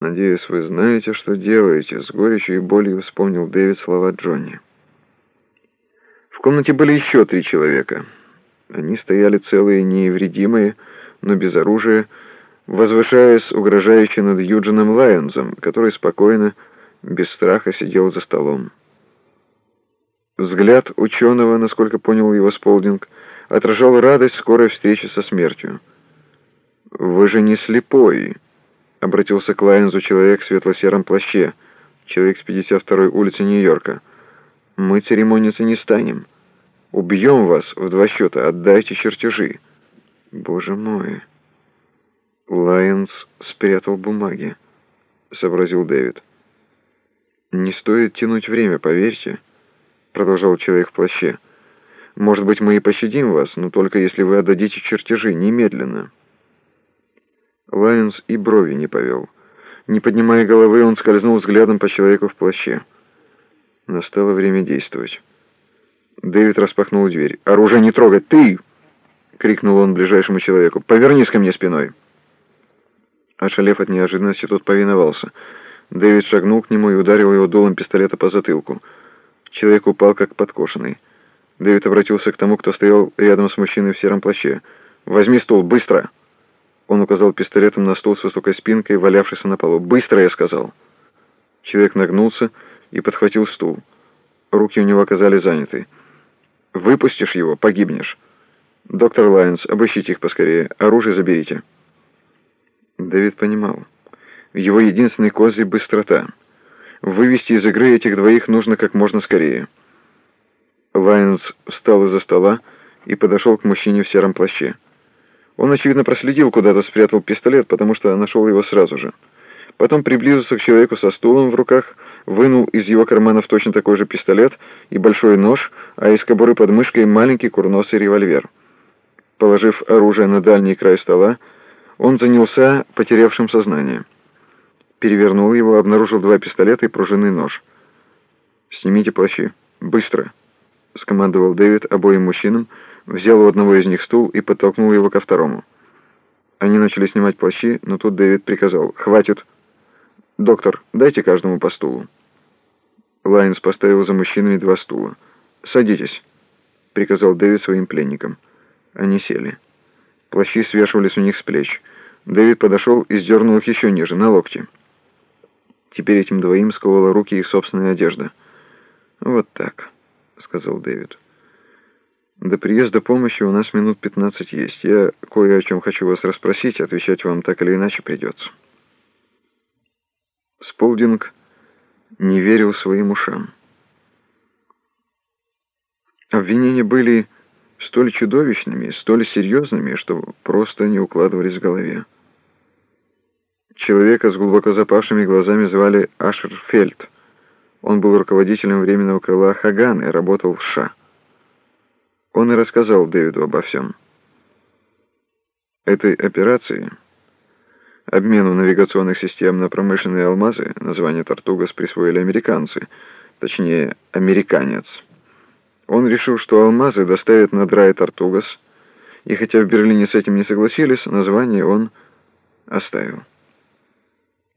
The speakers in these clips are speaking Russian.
«Надеюсь, вы знаете, что делаете», — с горечью и болью вспомнил Дэвид слова Джонни. В комнате были еще три человека. Они стояли целые, невредимые, но без оружия, возвышаясь угрожающе над Юджином Лайонзом, который спокойно, без страха сидел за столом. Взгляд ученого, насколько понял его Сполдинг, отражал радость скорой встречи со смертью. «Вы же не слепой», — обратился к Лайонзу человек в светло-сером плаще, человек с 52-й улицы Нью-Йорка. «Мы церемониться не станем. Убьем вас в два счета, отдайте чертежи». «Боже мой!» Лайонс спрятал бумаги, — сообразил Дэвид. «Не стоит тянуть время, поверьте», — продолжал человек в плаще. «Может быть, мы и пощадим вас, но только если вы отдадите чертежи немедленно». Лайонс и брови не повел. Не поднимая головы, он скользнул взглядом по человеку в плаще. Настало время действовать. Дэвид распахнул дверь. «Оружие не трогать! Ты!» — крикнул он ближайшему человеку. «Повернись ко мне спиной!» Ошалев от неожиданности, тот повиновался. Дэвид шагнул к нему и ударил его дулом пистолета по затылку. Человек упал, как подкошенный. Дэвид обратился к тому, кто стоял рядом с мужчиной в сером плаще. «Возьми стул, быстро!» Он указал пистолетом на стул с высокой спинкой, валявшийся на полу. «Быстро!» — я сказал. Человек нагнулся и подхватил стул. Руки у него оказались заняты. «Выпустишь его — погибнешь. Доктор Лайонс, обыщите их поскорее. Оружие заберите». Дэвид понимал. Его единственный козырь — быстрота. Вывести из игры этих двоих нужно как можно скорее. Лайонс встал из-за стола и подошел к мужчине в сером плаще. Он, очевидно, проследил, куда-то спрятал пистолет, потому что нашел его сразу же. Потом приблизился к человеку со стулом в руках, вынул из его карманов точно такой же пистолет и большой нож, а из кобуры под мышкой маленький курносый револьвер. Положив оружие на дальний край стола, он занялся потерявшим сознание. Перевернул его, обнаружил два пистолета и пружинный нож. «Снимите плащи. Быстро!» — скомандовал Дэвид обоим мужчинам, взял у одного из них стул и подтолкнул его ко второму. Они начали снимать плащи, но тут Дэвид приказал «Хватит! Доктор, дайте каждому по стулу». Лайнс поставил за мужчинами два стула. «Садитесь», — приказал Дэвид своим пленникам. Они сели. Плащи свешивались у них с плеч. Дэвид подошел и сдернул их еще ниже, на локти. Теперь этим двоим сковала руки их собственная одежда. «Вот так», — сказал Дэвид. «До приезда помощи у нас минут пятнадцать есть. Я кое о чем хочу вас расспросить, отвечать вам так или иначе придется». Сполдинг не верил своим ушам. Обвинения были столь чудовищными, столь серьезными, что просто не укладывались в голове. Человека с глубоко запавшими глазами звали Ашер Фельд. Он был руководителем временного крыла Хаган и работал в США. Он и рассказал Дэвиду обо всем. Этой операции, обмену навигационных систем на промышленные алмазы, название Тартугас присвоили американцы, точнее, американец – он решил, что алмазы доставят на Драй Тартугас, и хотя в Берлине с этим не согласились, название он оставил.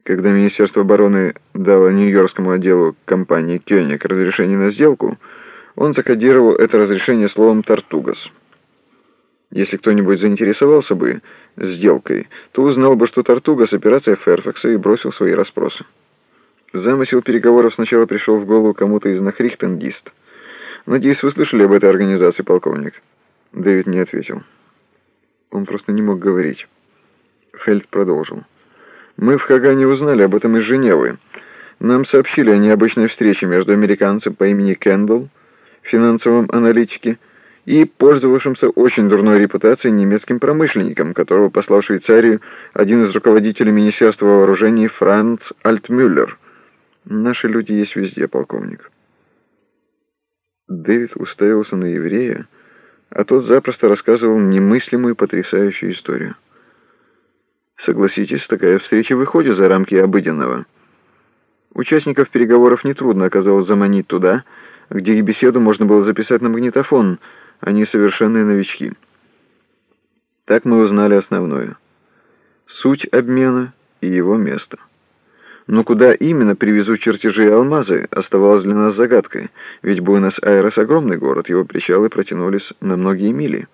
Когда Министерство обороны дало Нью-Йоркскому отделу компании «Кёник» разрешение на сделку, он закодировал это разрешение словом «Тартугас». Если кто-нибудь заинтересовался бы сделкой, то узнал бы, что «Тартугас» — операция Ферфакса и бросил свои расспросы. Замысел переговоров сначала пришел в голову кому-то из нахрихтенгист — «Надеюсь, вы слышали об этой организации, полковник?» Дэвид не ответил. Он просто не мог говорить. Фельд продолжил. «Мы в Хагане узнали об этом из Женевы. Нам сообщили о необычной встрече между американцем по имени Кендалл, финансовым аналитике, и пользовавшимся очень дурной репутацией немецким промышленником, которого послал в Швейцарию один из руководителей Министерства вооружений Франц Альтмюллер. Наши люди есть везде, полковник». Дэвид уставился на еврея, а тот запросто рассказывал немыслимую потрясающую историю. Согласитесь, такая встреча выходит за рамки обыденного. Участников переговоров нетрудно оказалось заманить туда, где и беседу можно было записать на магнитофон, они совершенные новички. Так мы узнали основное. Суть обмена и его место. Но куда именно привезут чертежи и алмазы, оставалось для нас загадкой, ведь Буэнос-Айрес — огромный город, его причалы протянулись на многие мили.